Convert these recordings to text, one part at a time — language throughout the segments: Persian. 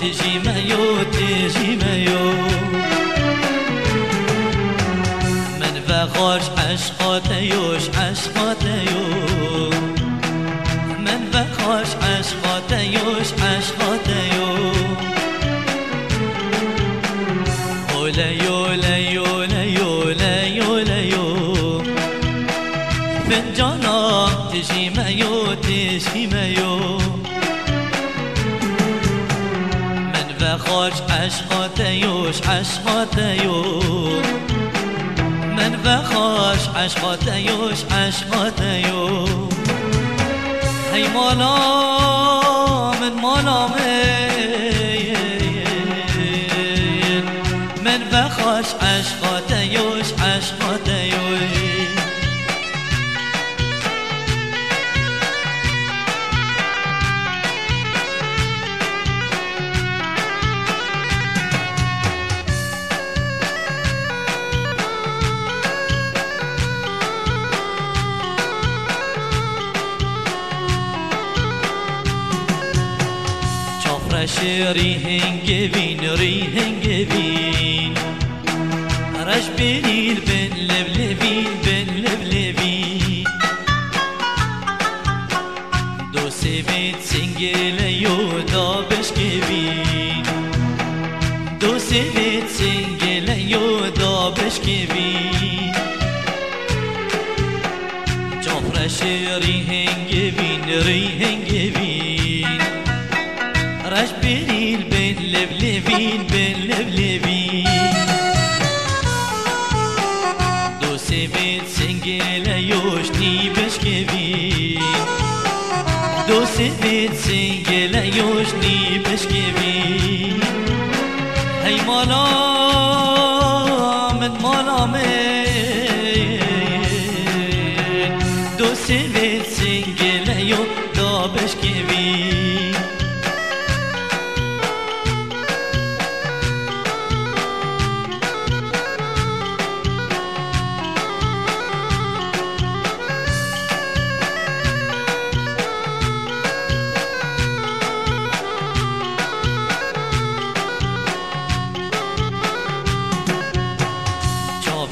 تجيميو تجيميو من فخرج عشقاتيوش عشقاتيو من فخرج من بخرج عشقاتيوش عشقاتيو من بخرج عشقاتيوش عشقاتيو هي مالا من مالا من Raşbi rihenk evin, rihenk evin Raşbi nil ben levlevin, ben levlevin Do sevet sengele yo da beşkevin Do sevet sengele yo da beşkevin Çofraşı rihenk evin, rihenk evin رش بینیل بین لب لبین بین لب لبین دو سویت سنگل یوشنی بشکبین دو سویت سنگل یوشنی بشکبین هی مالا من مالا من دو سویت سنگل یو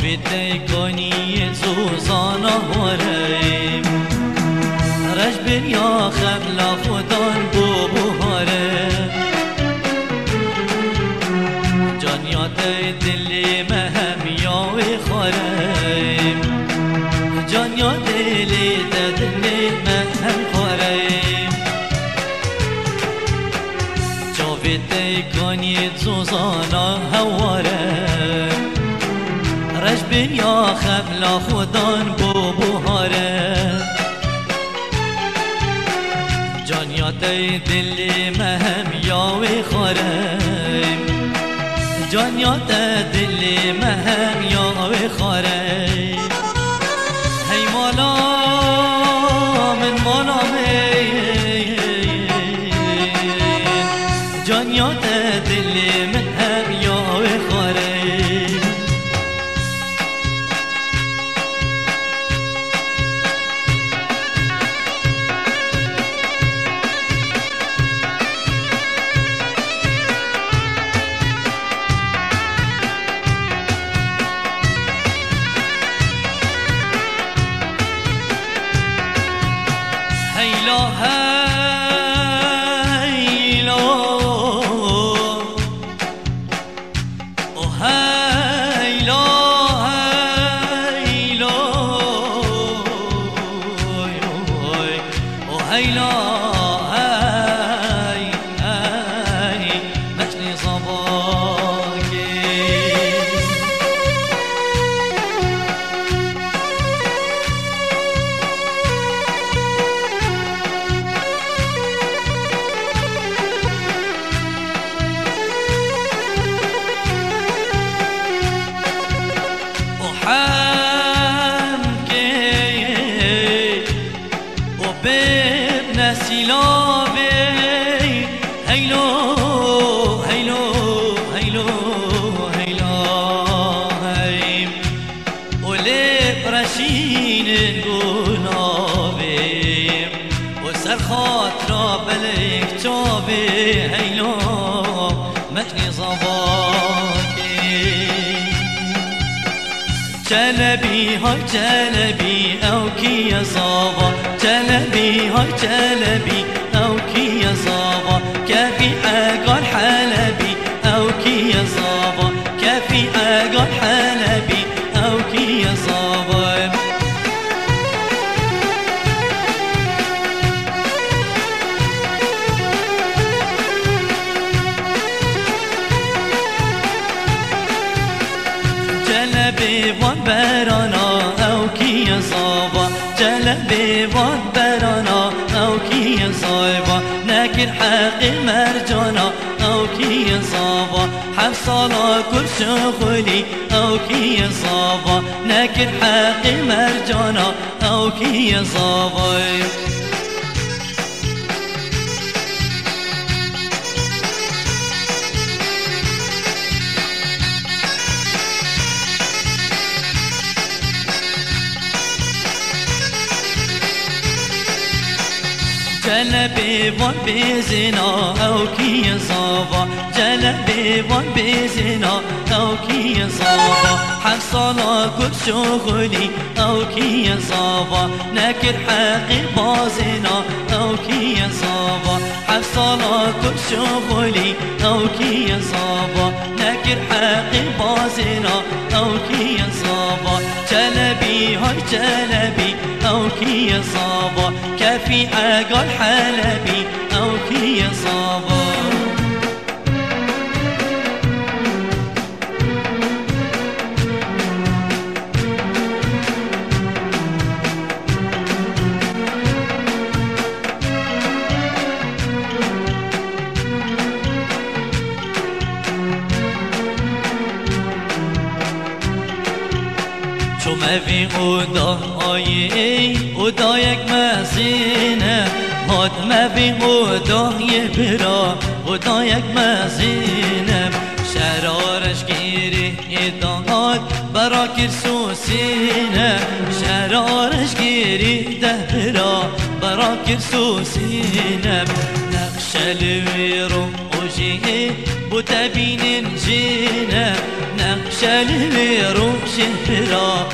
چاویده کنی زوزانا هاریم رش بنیا خبلا خودان رش بنیا خبلا خودان بو بوهاره جانیات دلی مهم یاوی خارم جانیات دلی مهم یاوی ছিল। هاي جلبي أو كي يا صابا جلبي هاي جلبي أو كي يا صابا كافي أقل حلبي. جلبي وان برانا أو كي صابا ناكر حق مرجانا أو كي صابا حفصالا كل شغلي أو كي صابا ناكر حق مرجانا أو كي صابا جلبي وان بزنا أو كي صابا جلبي وان بزنا أو كي صابا حصل كل شغلي أو كي صابا نكر حقي بازنا أو كي صابا حصل كل شغلي أو كي صابا نكر حقي بازنا أو كي صابا جلبي هاي جلبي أوكي يا صابا كافي أقل حلبي أوكي يا صابا خودت مبین خدای برا. خدا یک مزینم. شرارش گیری ادانات برا کرسوسینم. شرارش گیری ده برا برا کرسوسینم. نقشلی رو اوجیه بتبینن جینم نقشلی رو شهرا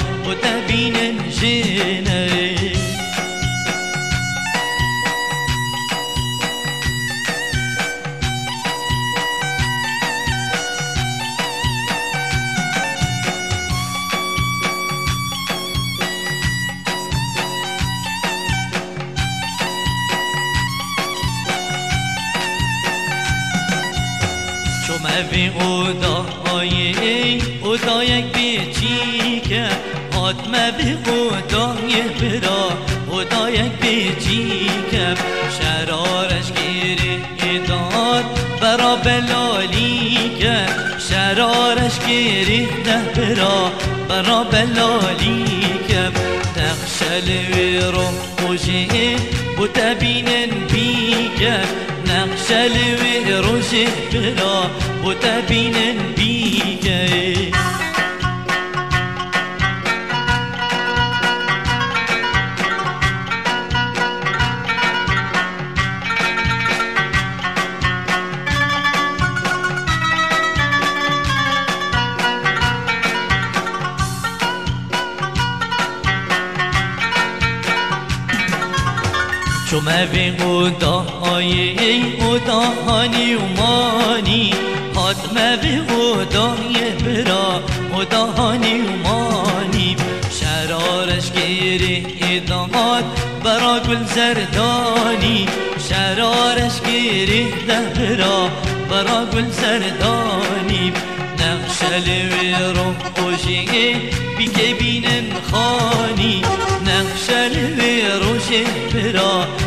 تبین جینه اودا یه برا یک بیچیکه شرارش گیری داد برا بلالیکه شرارش گیری ده برا برا بلالیکه نقشل ویرو خوشی بتبینن بیکه نقش الویرو شهرا بتبینن بیکه چو موی اودا آیه اودا هانی و مانی هاد موی اودا یه برا اودا هانی و مانی شرارش گیری ادامات برا گل زردانی. شرارش گیری ده برا برا گل زردانی. نقش الویرو خوشی بی که بینن خانی. نقش الویرو شهرا بی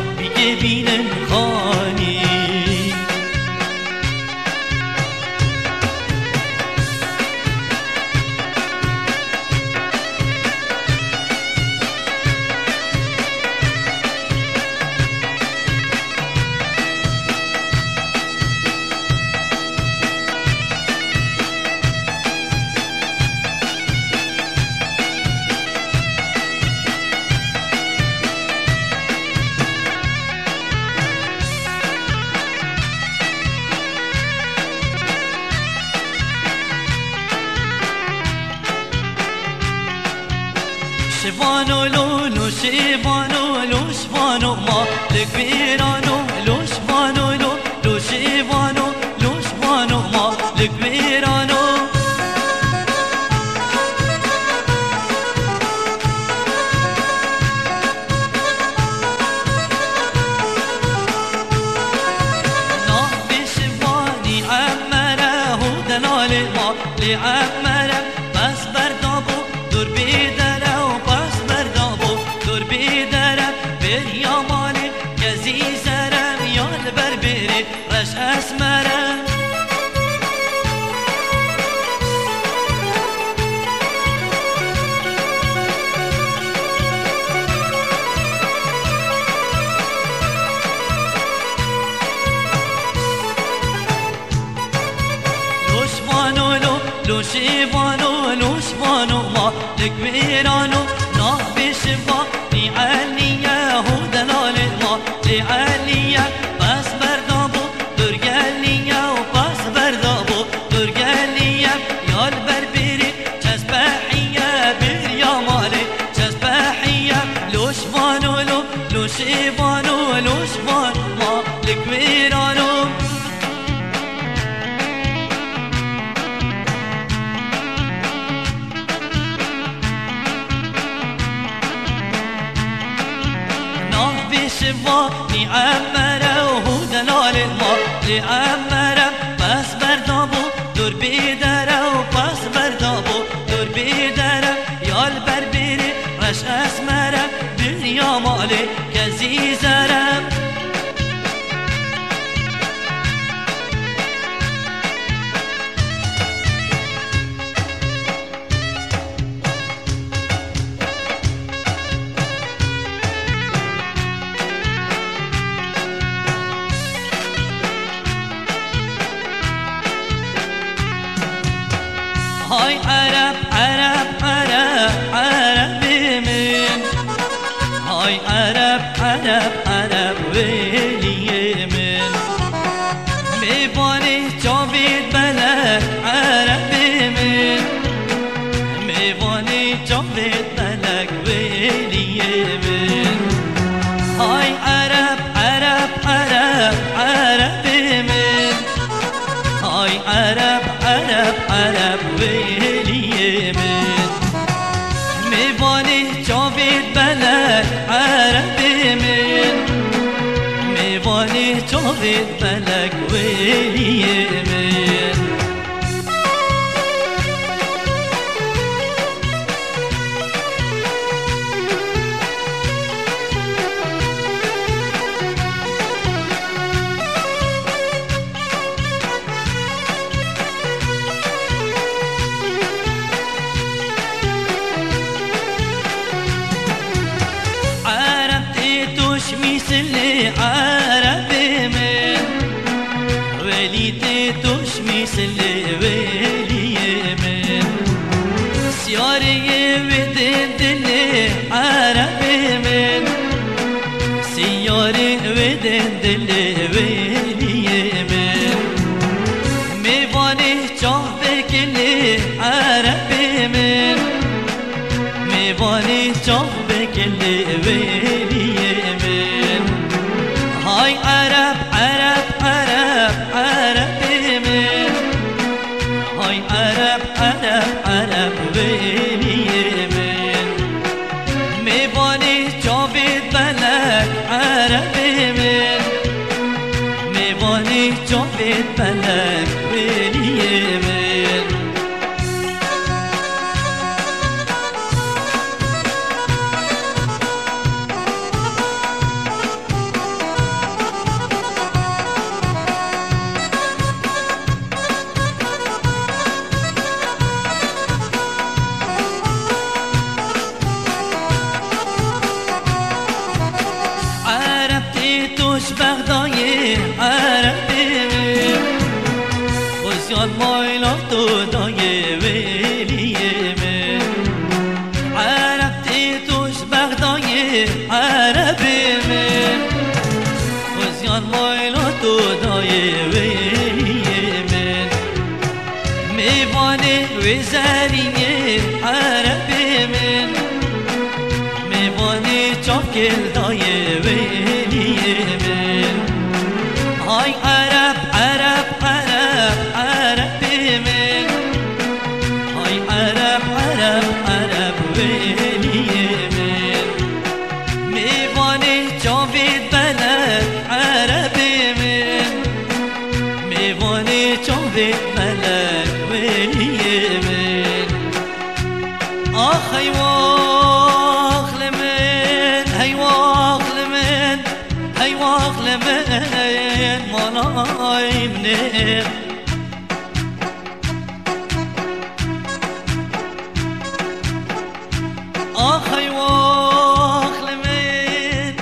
لأمنا وهدى الله لأمنا Arab, Arab بالفلك واليمن دیوانی چاق بکن دیوی بیمن های عرب عرب عربی من وزیان مایلا تو دای وی من میوان وزرین عربی من میوانه چاپ کل میوانه چوبید بلد عربي من. میوانه چوبید بلد ولی من. آخ ای لمن ای لمن ای لمن مالای منم